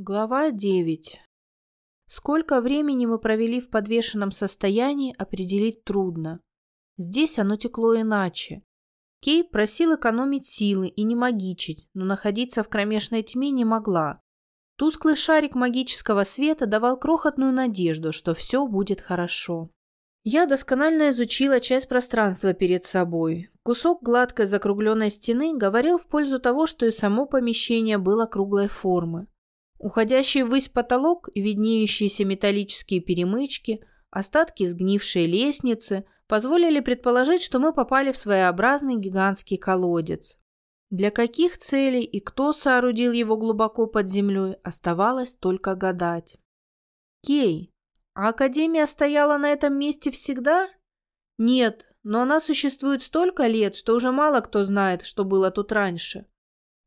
Глава 9. Сколько времени мы провели в подвешенном состоянии, определить трудно. Здесь оно текло иначе. Кей просил экономить силы и не магичить, но находиться в кромешной тьме не могла. Тусклый шарик магического света давал крохотную надежду, что все будет хорошо. Я досконально изучила часть пространства перед собой. Кусок гладкой закругленной стены говорил в пользу того, что и само помещение было круглой формы. Уходящий ввысь потолок виднеющиеся металлические перемычки, остатки сгнившей лестницы позволили предположить, что мы попали в своеобразный гигантский колодец. Для каких целей и кто соорудил его глубоко под землей, оставалось только гадать. Кей, а Академия стояла на этом месте всегда? Нет, но она существует столько лет, что уже мало кто знает, что было тут раньше.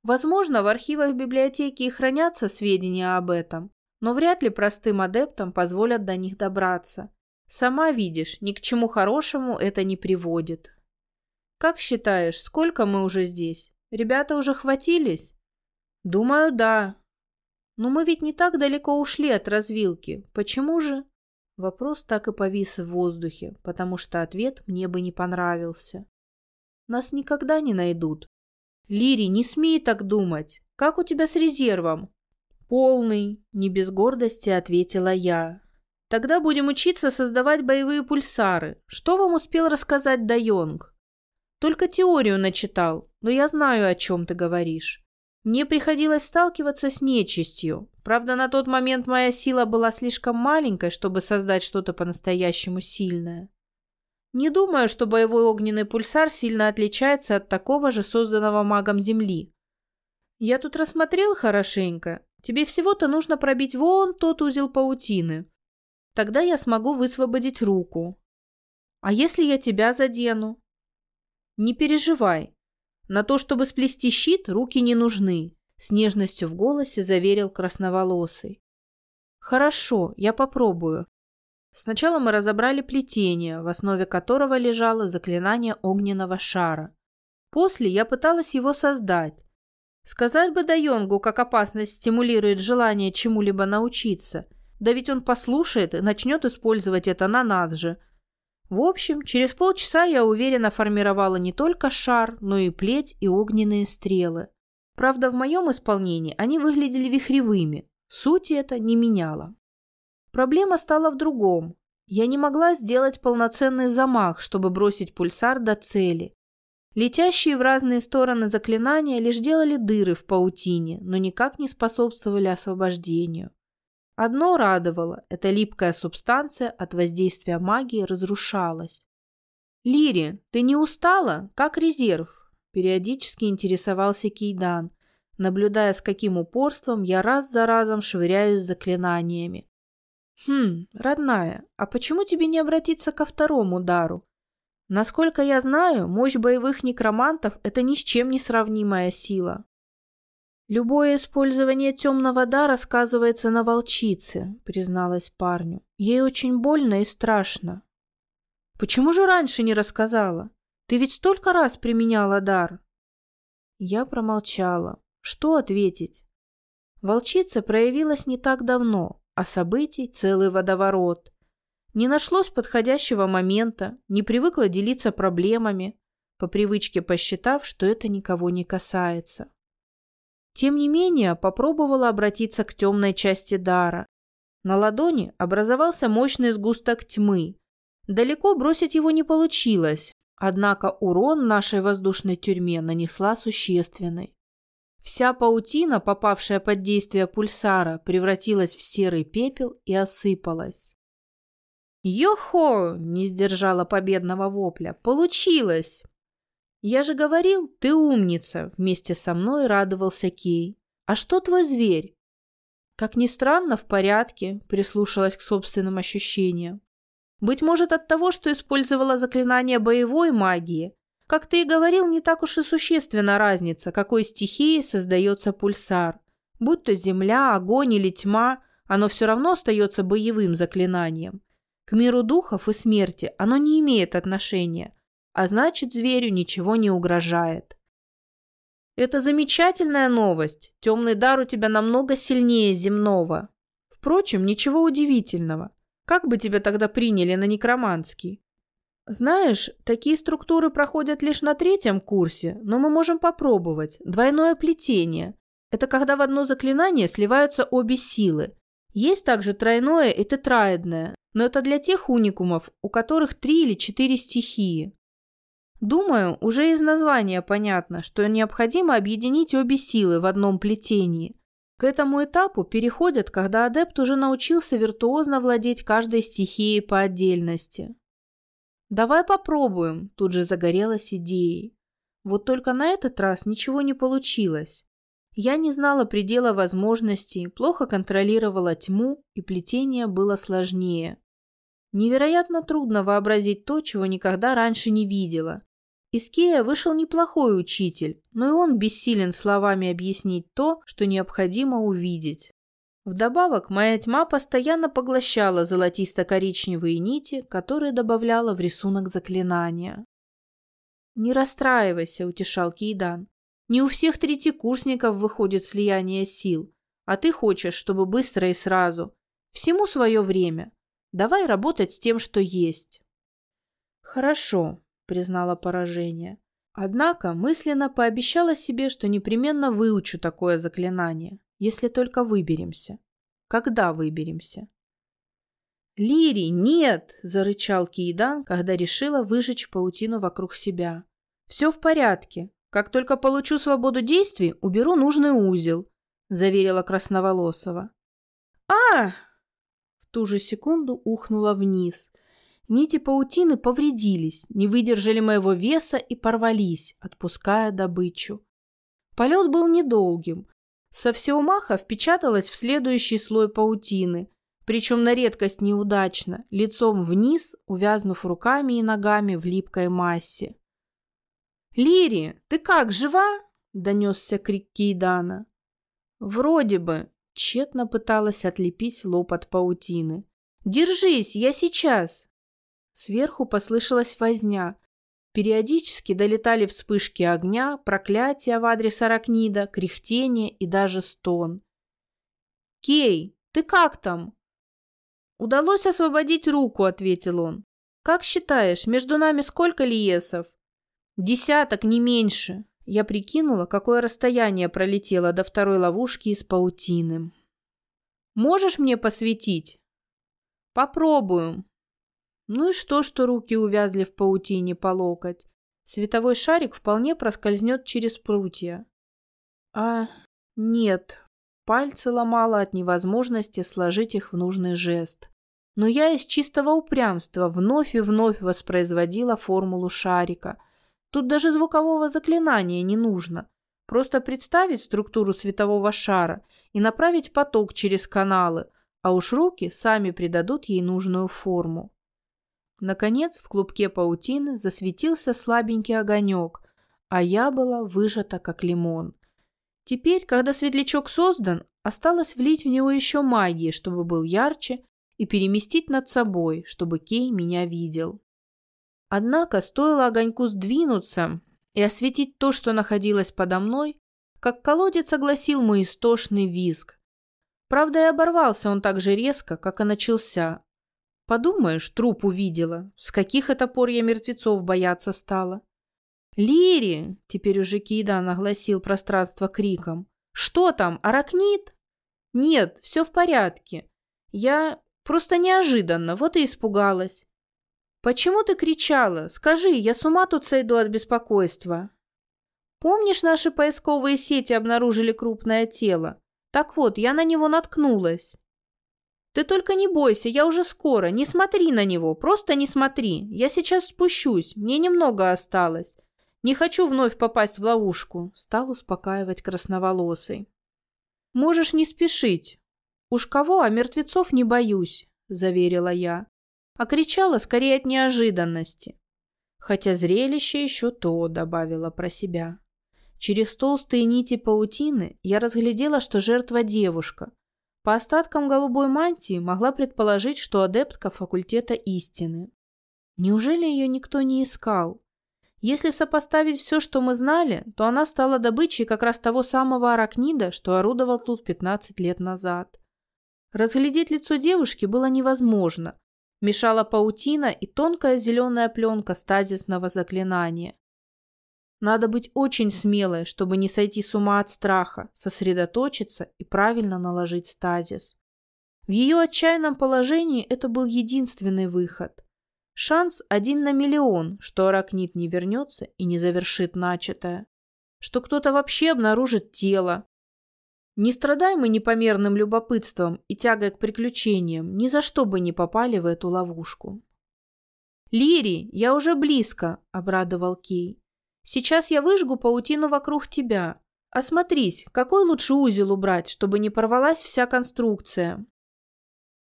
Возможно, в архивах библиотеки и хранятся сведения об этом, но вряд ли простым адептам позволят до них добраться. Сама видишь, ни к чему хорошему это не приводит. Как считаешь, сколько мы уже здесь? Ребята уже хватились? Думаю, да. Но мы ведь не так далеко ушли от развилки. Почему же? Вопрос так и повис в воздухе, потому что ответ мне бы не понравился. Нас никогда не найдут, Лири, не смей так думать. Как у тебя с резервом? Полный, не без гордости ответила я. Тогда будем учиться создавать боевые пульсары. Что вам успел рассказать Дайонг? Только теорию начитал, но я знаю, о чем ты говоришь. Мне приходилось сталкиваться с нечистью. Правда, на тот момент моя сила была слишком маленькой, чтобы создать что-то по-настоящему сильное. Не думаю, что боевой огненный пульсар сильно отличается от такого же созданного магом Земли. Я тут рассмотрел хорошенько. Тебе всего-то нужно пробить вон тот узел паутины. Тогда я смогу высвободить руку. А если я тебя задену? Не переживай. На то, чтобы сплести щит, руки не нужны. С нежностью в голосе заверил красноволосый. Хорошо, я попробую. Сначала мы разобрали плетение, в основе которого лежало заклинание огненного шара. После я пыталась его создать. Сказать бы Дайонгу, как опасность стимулирует желание чему-либо научиться. Да ведь он послушает и начнет использовать это на нас же. В общем, через полчаса я уверенно формировала не только шар, но и плеть и огненные стрелы. Правда, в моем исполнении они выглядели вихревыми. Сути это не меняло. Проблема стала в другом. Я не могла сделать полноценный замах, чтобы бросить пульсар до цели. Летящие в разные стороны заклинания лишь делали дыры в паутине, но никак не способствовали освобождению. Одно радовало – эта липкая субстанция от воздействия магии разрушалась. «Лири, ты не устала? Как резерв?» – периодически интересовался Кейдан, наблюдая, с каким упорством я раз за разом швыряюсь заклинаниями. «Хм, родная, а почему тебе не обратиться ко второму дару? Насколько я знаю, мощь боевых некромантов – это ни с чем не сравнимая сила». «Любое использование темного дара сказывается на волчице», – призналась парню. «Ей очень больно и страшно». «Почему же раньше не рассказала? Ты ведь столько раз применяла дар». Я промолчала. Что ответить? Волчица проявилась не так давно, а событий целый водоворот. Не нашлось подходящего момента, не привыкла делиться проблемами, по привычке посчитав, что это никого не касается. Тем не менее, попробовала обратиться к темной части дара. На ладони образовался мощный сгусток тьмы. Далеко бросить его не получилось, однако урон нашей воздушной тюрьме нанесла существенный. Вся паутина, попавшая под действие пульсара, превратилась в серый пепел и осыпалась. «Йо-хо!» – не сдержала победного вопля. «Получилось!» «Я же говорил, ты умница!» – вместе со мной радовался Кей. «А что твой зверь?» Как ни странно, в порядке, прислушалась к собственным ощущениям. Быть может от того, что использовала заклинание боевой магии, как ты и говорил, не так уж и существенна разница, какой стихией создается пульсар. Будь то земля, огонь или тьма, оно все равно остается боевым заклинанием. К миру духов и смерти оно не имеет отношения, а значит, зверю ничего не угрожает. Это замечательная новость. Темный дар у тебя намного сильнее земного. Впрочем, ничего удивительного. Как бы тебя тогда приняли на некроманский? Знаешь, такие структуры проходят лишь на третьем курсе, но мы можем попробовать. Двойное плетение. Это когда в одно заклинание сливаются обе силы. Есть также тройное и тетраэдное, но это для тех уникумов, у которых три или четыре стихии. Думаю, уже из названия понятно, что необходимо объединить обе силы в одном плетении. К этому этапу переходят, когда адепт уже научился виртуозно владеть каждой стихией по отдельности. «Давай попробуем», – тут же загорелась идеей. Вот только на этот раз ничего не получилось. Я не знала предела возможностей, плохо контролировала тьму, и плетение было сложнее. Невероятно трудно вообразить то, чего никогда раньше не видела. Из Кея вышел неплохой учитель, но и он бессилен словами объяснить то, что необходимо увидеть. Вдобавок, моя тьма постоянно поглощала золотисто-коричневые нити, которые добавляла в рисунок заклинания. «Не расстраивайся», — утешал Кейдан. «Не у всех третьекурсников выходит слияние сил, а ты хочешь, чтобы быстро и сразу. Всему свое время. Давай работать с тем, что есть». «Хорошо», признала поражение. Однако мысленно пообещала себе, что непременно выучу такое заклинание, если только выберемся. Когда выберемся? «Лири, нет!» – зарычал Кейдан, когда решила выжечь паутину вокруг себя. «Все в порядке. Как только получу свободу действий, уберу нужный узел», – заверила Красноволосова. а В ту же секунду ухнула вниз, Нити паутины повредились, не выдержали моего веса и порвались, отпуская добычу. Полет был недолгим. Со всего маха впечаталась в следующий слой паутины, причем на редкость неудачно, лицом вниз, увязнув руками и ногами в липкой массе. «Лири, ты как, жива?» – донесся крик Кейдана. «Вроде бы», – тщетно пыталась отлепить лоб от паутины. «Держись, я сейчас!» Сверху послышалась возня. Периодически долетали вспышки огня, проклятия в адрес Аракнида, кряхтение и даже стон. «Кей, ты как там?» «Удалось освободить руку», — ответил он. «Как считаешь, между нами сколько лиесов?» «Десяток, не меньше». Я прикинула, какое расстояние пролетело до второй ловушки из паутины. «Можешь мне посветить?» «Попробуем», ну и что, что руки увязли в паутине по локоть? Световой шарик вполне проскользнет через прутья. А нет, пальцы ломало от невозможности сложить их в нужный жест. Но я из чистого упрямства вновь и вновь воспроизводила формулу шарика. Тут даже звукового заклинания не нужно. Просто представить структуру светового шара и направить поток через каналы, а уж руки сами придадут ей нужную форму. Наконец в клубке паутины засветился слабенький огонек, а я была выжата, как лимон. Теперь, когда светлячок создан, осталось влить в него еще магии, чтобы был ярче, и переместить над собой, чтобы Кей меня видел. Однако стоило огоньку сдвинуться и осветить то, что находилось подо мной, как колодец огласил мой истошный визг. Правда, и оборвался он так же резко, как и начался, Подумаешь, труп увидела. С каких это пор я мертвецов бояться стала? «Лири!» — теперь уже Кейдан огласил пространство криком. «Что там, аракнит?» «Нет, все в порядке. Я просто неожиданно, вот и испугалась». «Почему ты кричала? Скажи, я с ума тут сойду от беспокойства». «Помнишь, наши поисковые сети обнаружили крупное тело? Так вот, я на него наткнулась». Ты только не бойся, я уже скоро. Не смотри на него, просто не смотри. Я сейчас спущусь, мне немного осталось. Не хочу вновь попасть в ловушку, стал успокаивать красноволосый. Можешь не спешить. Уж кого, а мертвецов не боюсь, заверила я. А кричала скорее от неожиданности. Хотя зрелище еще то, добавила про себя. Через толстые нити паутины я разглядела, что жертва девушка, по остаткам голубой мантии могла предположить, что адептка факультета истины. Неужели ее никто не искал? Если сопоставить все, что мы знали, то она стала добычей как раз того самого аракнида, что орудовал тут 15 лет назад. Разглядеть лицо девушки было невозможно. Мешала паутина и тонкая зеленая пленка стазисного заклинания. Надо быть очень смелой, чтобы не сойти с ума от страха, сосредоточиться и правильно наложить стазис. В ее отчаянном положении это был единственный выход. Шанс один на миллион, что аракнит не вернется и не завершит начатое. Что кто-то вообще обнаружит тело. Не страдай мы непомерным любопытством и тягой к приключениям, ни за что бы не попали в эту ловушку. «Лири, я уже близко», — обрадовал Кей. «Сейчас я выжгу паутину вокруг тебя. Осмотрись, какой лучше узел убрать, чтобы не порвалась вся конструкция?»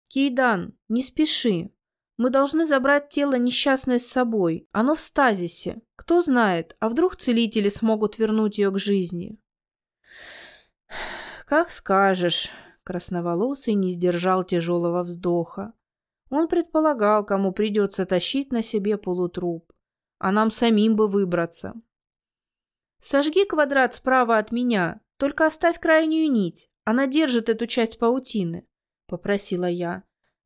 «Кейдан, не спеши. Мы должны забрать тело несчастной с собой. Оно в стазисе. Кто знает, а вдруг целители смогут вернуть ее к жизни?» «Как скажешь», — красноволосый не сдержал тяжелого вздоха. Он предполагал, кому придется тащить на себе полутруп, а нам самим бы выбраться. «Сожги квадрат справа от меня, только оставь крайнюю нить, она держит эту часть паутины», — попросила я.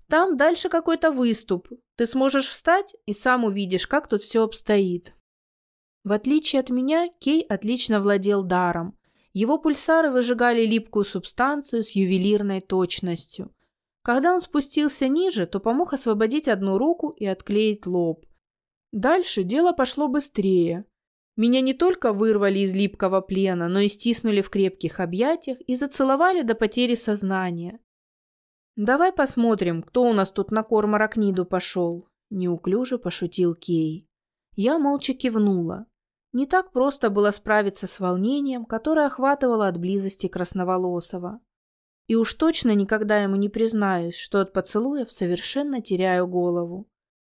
Там дальше какой-то выступ. Ты сможешь встать и сам увидишь, как тут все обстоит. В отличие от меня, Кей отлично владел даром. Его пульсары выжигали липкую субстанцию с ювелирной точностью. Когда он спустился ниже, то помог освободить одну руку и отклеить лоб. Дальше дело пошло быстрее. Меня не только вырвали из липкого плена, но и стиснули в крепких объятиях и зацеловали до потери сознания. «Давай посмотрим, кто у нас тут на корм аракниду пошел», – неуклюже пошутил Кей. Я молча кивнула. Не так просто было справиться с волнением, которое охватывало от близости Красноволосого. И уж точно никогда ему не признаюсь, что от поцелуев совершенно теряю голову.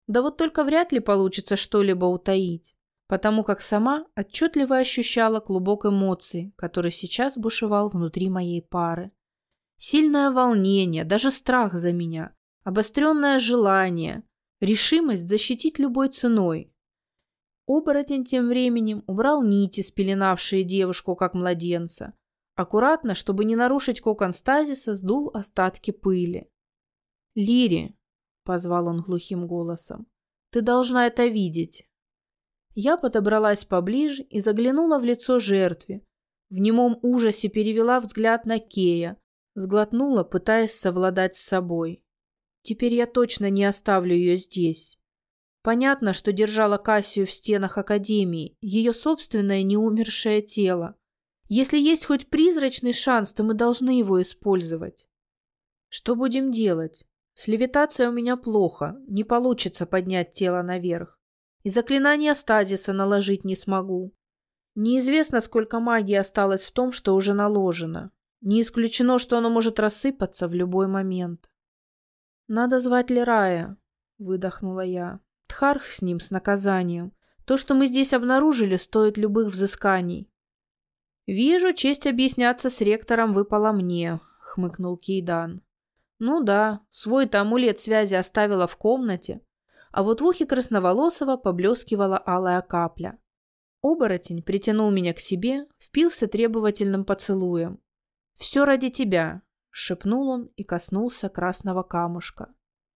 Да вот только вряд ли получится что-либо утаить, потому как сама отчетливо ощущала клубок эмоций, который сейчас бушевал внутри моей пары. Сильное волнение, даже страх за меня, обостренное желание, решимость защитить любой ценой. Оборотень тем временем убрал нити, спеленавшие девушку как младенца. Аккуратно, чтобы не нарушить кокон стазиса, сдул остатки пыли. «Лири», — позвал он глухим голосом, — «ты должна это видеть». Я подобралась поближе и заглянула в лицо жертве. В немом ужасе перевела взгляд на Кея, Сглотнула, пытаясь совладать с собой. Теперь я точно не оставлю ее здесь. Понятно, что держала Кассию в стенах Академии, ее собственное неумершее тело. Если есть хоть призрачный шанс, то мы должны его использовать. Что будем делать? С левитацией у меня плохо, не получится поднять тело наверх. И заклинание стазиса наложить не смогу. Неизвестно, сколько магии осталось в том, что уже наложено. Не исключено, что оно может рассыпаться в любой момент. «Надо звать Лерая», — выдохнула я. «Тхарх с ним, с наказанием. То, что мы здесь обнаружили, стоит любых взысканий». «Вижу, честь объясняться с ректором выпала мне», — хмыкнул Кейдан. «Ну да, свой-то амулет связи оставила в комнате, а вот в ухе красноволосого поблескивала алая капля. Оборотень притянул меня к себе, впился требовательным поцелуем. «Все ради тебя», — шепнул он и коснулся красного камушка.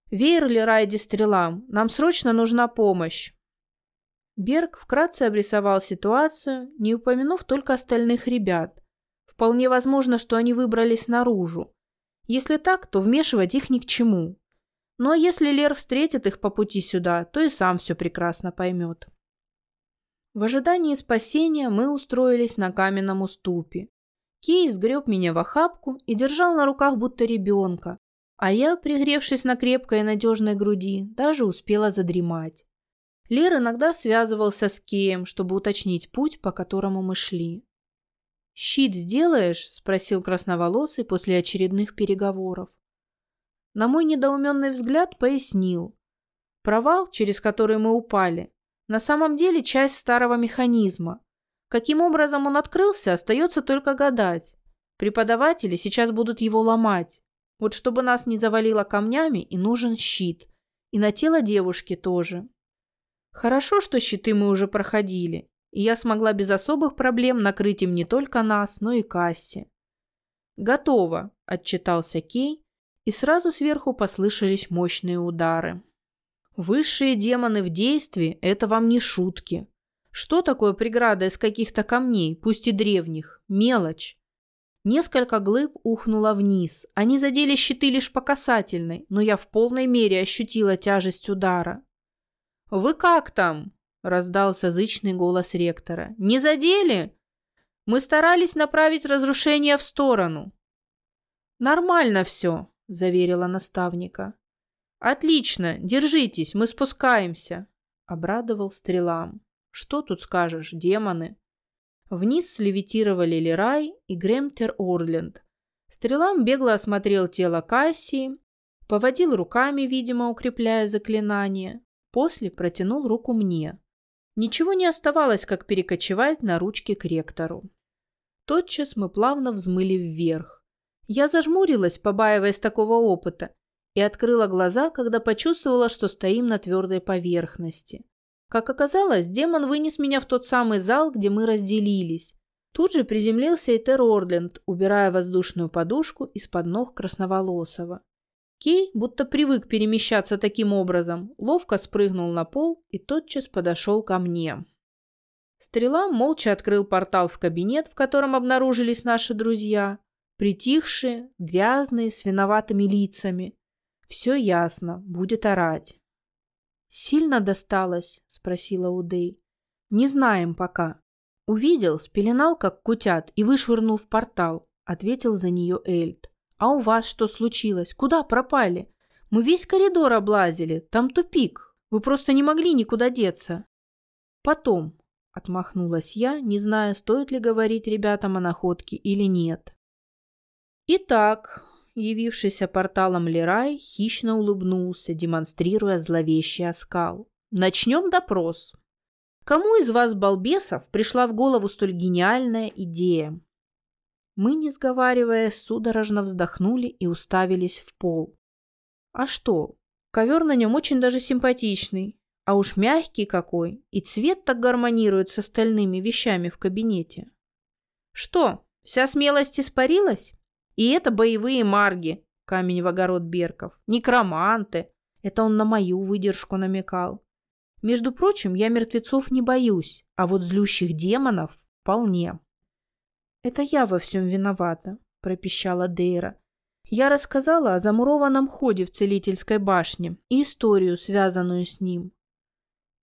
«Веер ли Райди стрелам? Нам срочно нужна помощь!» Берг вкратце обрисовал ситуацию, не упомянув только остальных ребят. Вполне возможно, что они выбрались наружу. Если так, то вмешивать их ни к чему. Ну а если Лер встретит их по пути сюда, то и сам все прекрасно поймет. В ожидании спасения мы устроились на каменном уступе. Кей сгреб меня в охапку и держал на руках будто ребенка, а я, пригревшись на крепкой и надежной груди, даже успела задремать. Лер иногда связывался с Кеем, чтобы уточнить путь, по которому мы шли. «Щит сделаешь?» – спросил красноволосый после очередных переговоров. На мой недоуменный взгляд пояснил. Провал, через который мы упали, на самом деле часть старого механизма, Каким образом он открылся, остается только гадать. Преподаватели сейчас будут его ломать. Вот чтобы нас не завалило камнями, и нужен щит. И на тело девушки тоже. Хорошо, что щиты мы уже проходили, и я смогла без особых проблем накрыть им не только нас, но и Касси. «Готово», – отчитался Кей, и сразу сверху послышались мощные удары. «Высшие демоны в действии – это вам не шутки. Что такое преграда из каких-то камней, пусть и древних? Мелочь. Несколько глыб ухнуло вниз. Они задели щиты лишь по касательной, но я в полной мере ощутила тяжесть удара. «Вы как там?» – раздался зычный голос ректора. «Не задели? Мы старались направить разрушение в сторону». «Нормально все», – заверила наставника. «Отлично, держитесь, мы спускаемся», – обрадовал стрелам. Что тут скажешь, демоны? Вниз слевитировали Лерай и Гремтер Орленд. Стрелам бегло осмотрел тело Кассии, поводил руками, видимо, укрепляя заклинание. После протянул руку мне. Ничего не оставалось, как перекочевать на ручки к ректору. Тотчас мы плавно взмыли вверх. Я зажмурилась, побаиваясь такого опыта, и открыла глаза, когда почувствовала, что стоим на твердой поверхности. Как оказалось, демон вынес меня в тот самый зал, где мы разделились. Тут же приземлился и Тер Орленд, убирая воздушную подушку из-под ног красноволосого. Кей, будто привык перемещаться таким образом, ловко спрыгнул на пол и тотчас подошел ко мне. Стрела молча открыл портал в кабинет, в котором обнаружились наши друзья, притихшие, грязные, с виноватыми лицами. Все ясно, будет орать. «Сильно досталось?» – спросила Удей. «Не знаем пока». «Увидел, спеленал, как кутят, и вышвырнул в портал», – ответил за нее Эльд. «А у вас что случилось? Куда пропали? Мы весь коридор облазили, там тупик. Вы просто не могли никуда деться». «Потом», – отмахнулась я, не зная, стоит ли говорить ребятам о находке или нет. «Итак, явившийся порталом Лерай, хищно улыбнулся, демонстрируя зловещий оскал. «Начнем допрос. Кому из вас, балбесов, пришла в голову столь гениальная идея?» Мы, не сговариваясь, судорожно вздохнули и уставились в пол. «А что? Ковер на нем очень даже симпатичный, а уж мягкий какой, и цвет так гармонирует с остальными вещами в кабинете. Что, вся смелость испарилась?» И это боевые марги, камень в огород Берков, некроманты. Это он на мою выдержку намекал. Между прочим, я мертвецов не боюсь, а вот злющих демонов вполне. Это я во всем виновата, пропищала Дейра. Я рассказала о замурованном ходе в целительской башне и историю, связанную с ним.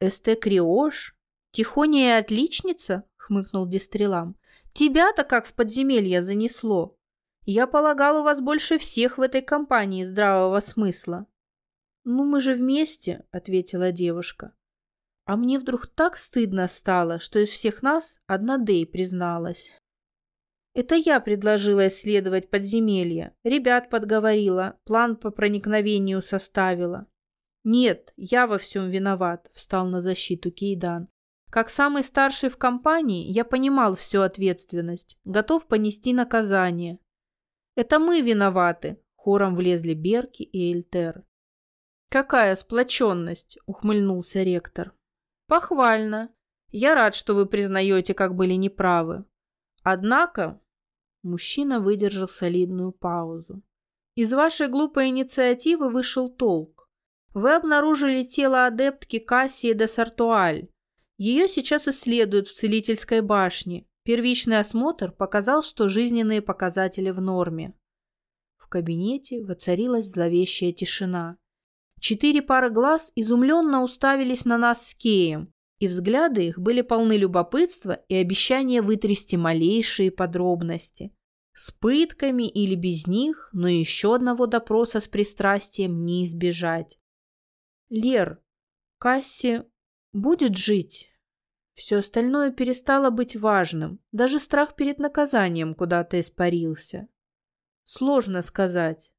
«Эсте Криош? Тихоня и отличница?» — хмыкнул Дистрелам. «Тебя-то как в подземелье занесло?» Я полагал, у вас больше всех в этой компании здравого смысла. Ну, мы же вместе, ответила девушка. А мне вдруг так стыдно стало, что из всех нас одна Дэй призналась. Это я предложила исследовать подземелье, ребят подговорила, план по проникновению составила. Нет, я во всем виноват, встал на защиту Кейдан. Как самый старший в компании, я понимал всю ответственность, готов понести наказание. Это мы виноваты, хором влезли Берки и Эльтер. Какая сплоченность, ухмыльнулся ректор. Похвально. Я рад, что вы признаете, как были неправы. Однако, мужчина выдержал солидную паузу. Из вашей глупой инициативы вышел толк. Вы обнаружили тело адептки Кассии де Сартуаль. Ее сейчас исследуют в целительской башне. Первичный осмотр показал, что жизненные показатели в норме. В кабинете воцарилась зловещая тишина. Четыре пары глаз изумленно уставились на нас с Кеем, и взгляды их были полны любопытства и обещания вытрясти малейшие подробности. С пытками или без них, но еще одного допроса с пристрастием не избежать. «Лер, Касси будет жить?» Все остальное перестало быть важным, даже страх перед наказанием куда-то испарился. Сложно сказать.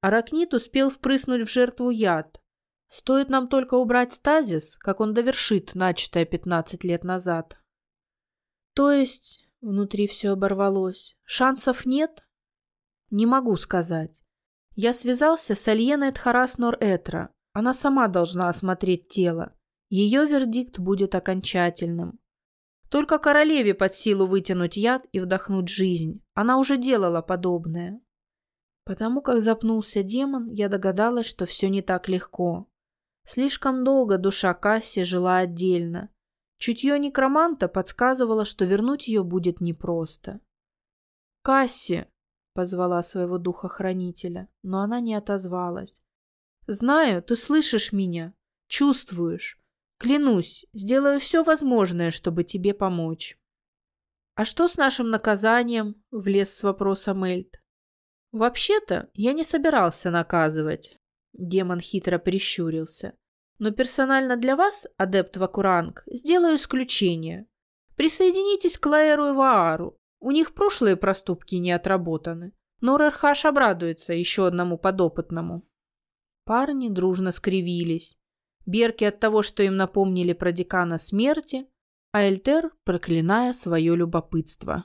Аракнит успел впрыснуть в жертву яд. Стоит нам только убрать стазис, как он довершит начатое 15 лет назад. То есть, внутри все оборвалось, шансов нет? Не могу сказать. Я связался с Альеной Тхарас Нор Этра. Она сама должна осмотреть тело. Ее вердикт будет окончательным. Только королеве под силу вытянуть яд и вдохнуть жизнь. Она уже делала подобное. Потому как запнулся демон, я догадалась, что все не так легко. Слишком долго душа Касси жила отдельно. Чутье некроманта подсказывало, что вернуть ее будет непросто. «Касси!» — позвала своего духа-хранителя, но она не отозвалась. «Знаю, ты слышишь меня, чувствуешь. Клянусь, сделаю все возможное, чтобы тебе помочь». «А что с нашим наказанием?» — влез с вопросом Эльт. «Вообще-то я не собирался наказывать», — демон хитро прищурился. «Но персонально для вас, адепт Вакуранг, сделаю исключение. Присоединитесь к Лаэру и Ваару. У них прошлые проступки не отработаны. Но Рерхаш обрадуется еще одному подопытному». Парни дружно скривились. Берки от того, что им напомнили про декана смерти, а Эльтер проклиная свое любопытство.